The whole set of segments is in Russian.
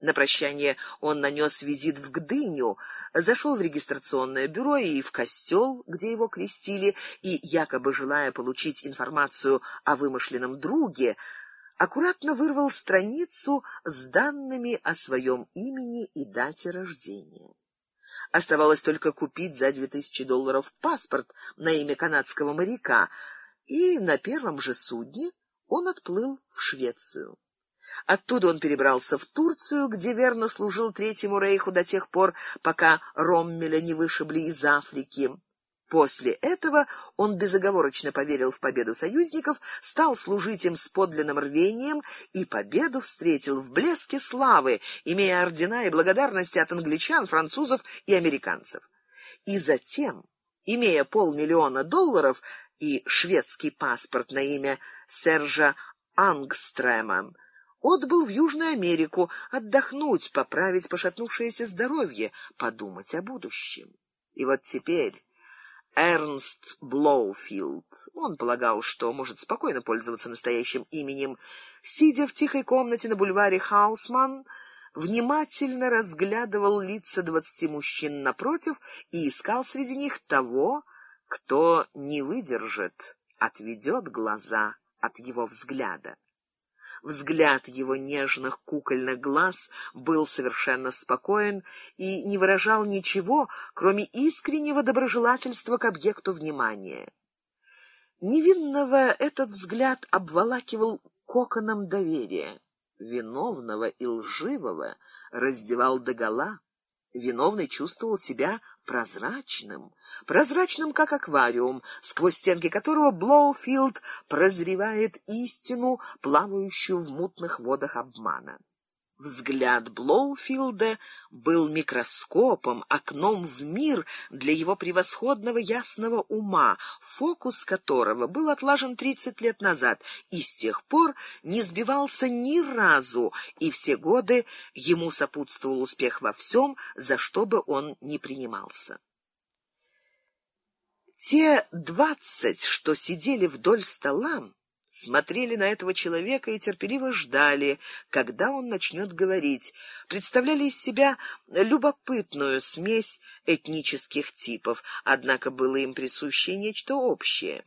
На прощание он нанес визит в Гдыню, зашел в регистрационное бюро и в костел, где его крестили, и, якобы желая получить информацию о вымышленном друге, аккуратно вырвал страницу с данными о своем имени и дате рождения. Оставалось только купить за две тысячи долларов паспорт на имя канадского моряка, и на первом же судне он отплыл в Швецию. Оттуда он перебрался в Турцию, где верно служил Третьему рейху до тех пор, пока Роммеля не вышибли из Африки. После этого он безоговорочно поверил в победу союзников, стал служить им с подлинным рвением и победу встретил в блеске славы, имея ордена и благодарности от англичан, французов и американцев. И затем, имея полмиллиона долларов и шведский паспорт на имя Сержа Ангстрема, отбыл в Южную Америку отдохнуть, поправить пошатнувшееся здоровье, подумать о будущем. И вот теперь Эрнст Блоуфилд, он полагал, что может спокойно пользоваться настоящим именем, сидя в тихой комнате на бульваре Хаусман, внимательно разглядывал лица двадцати мужчин напротив и искал среди них того, кто не выдержит, отведет глаза от его взгляда. Взгляд его нежных кукольных глаз был совершенно спокоен и не выражал ничего, кроме искреннего доброжелательства к объекту внимания. Невинного этот взгляд обволакивал коконом доверия, виновного и лживого раздевал догола. Виновный чувствовал себя прозрачным, прозрачным, как аквариум, сквозь стенки которого Блоуфилд прозревает истину, плавающую в мутных водах обмана. Взгляд Блоуфилда был микроскопом, окном в мир для его превосходного ясного ума, фокус которого был отлажен тридцать лет назад и с тех пор не сбивался ни разу, и все годы ему сопутствовал успех во всем, за что бы он ни принимался. Те двадцать, что сидели вдоль стола, смотрели на этого человека и терпеливо ждали, когда он начнет говорить, представляли из себя любопытную смесь этнических типов, однако было им присуще нечто общее.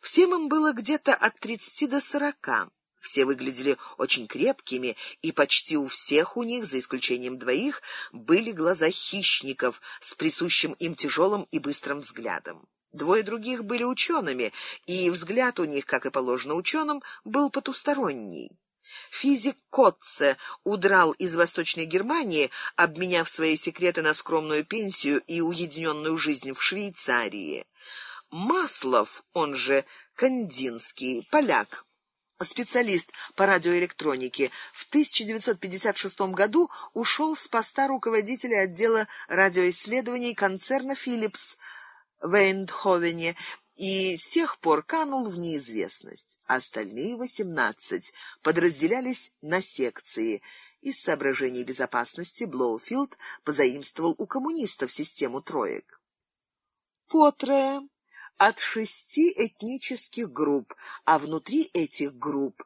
Всем им было где-то от тридцати до сорока. Все выглядели очень крепкими, и почти у всех у них, за исключением двоих, были глаза хищников с присущим им тяжелым и быстрым взглядом. Двое других были учеными, и взгляд у них, как и положено ученым, был потусторонний. Физик Котце удрал из Восточной Германии, обменяв свои секреты на скромную пенсию и уединенную жизнь в Швейцарии. Маслов, он же Кандинский, поляк, специалист по радиоэлектронике, в 1956 году ушел с поста руководителя отдела радиоисследований концерна «Филлипс», в Эйндховене и с тех пор канул в неизвестность. Остальные восемнадцать подразделялись на секции. Из соображений безопасности Блоуфилд позаимствовал у коммунистов систему троек. Потрое от шести этнических групп, а внутри этих групп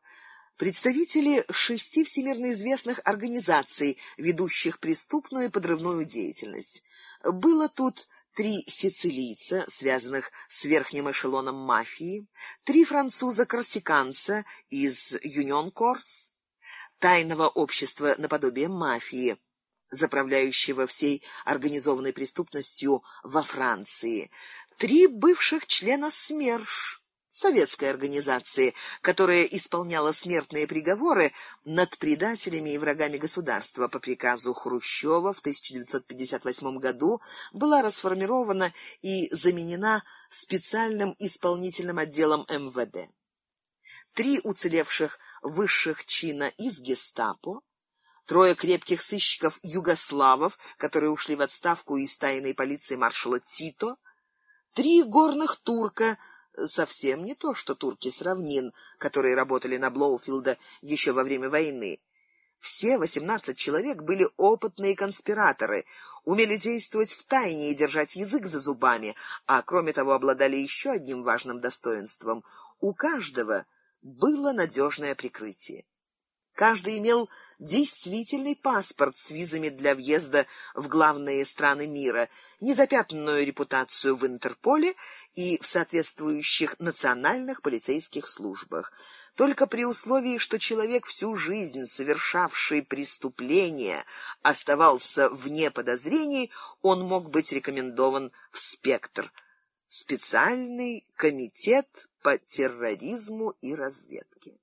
представители шести всемирно известных организаций, ведущих преступную и подрывную деятельность. Было тут три сицилийца, связанных с верхним эшелоном мафии, три француза-корсиканца из Юнион-Корс, тайного общества наподобие мафии, заправляющего всей организованной преступностью во Франции, три бывших члена СМЕРШ, советской организации, которая исполняла смертные приговоры над предателями и врагами государства по приказу Хрущева в 1958 году была расформирована и заменена специальным исполнительным отделом МВД. Три уцелевших высших чина из Гестапо, трое крепких сыщиков югославов, которые ушли в отставку из тайной полиции маршала Тито, три горных турка – совсем не то, что турки с равнин, которые работали на Блоуфилда еще во время войны. Все восемнадцать человек были опытные конспираторы, умели действовать в тайне и держать язык за зубами, а кроме того обладали еще одним важным достоинством. У каждого было надежное прикрытие. Каждый имел действительный паспорт с визами для въезда в главные страны мира, незапятнанную репутацию в Интерполе и в соответствующих национальных полицейских службах. Только при условии, что человек всю жизнь совершавший преступления оставался вне подозрений, он мог быть рекомендован в спектр специальный комитет по терроризму и разведке.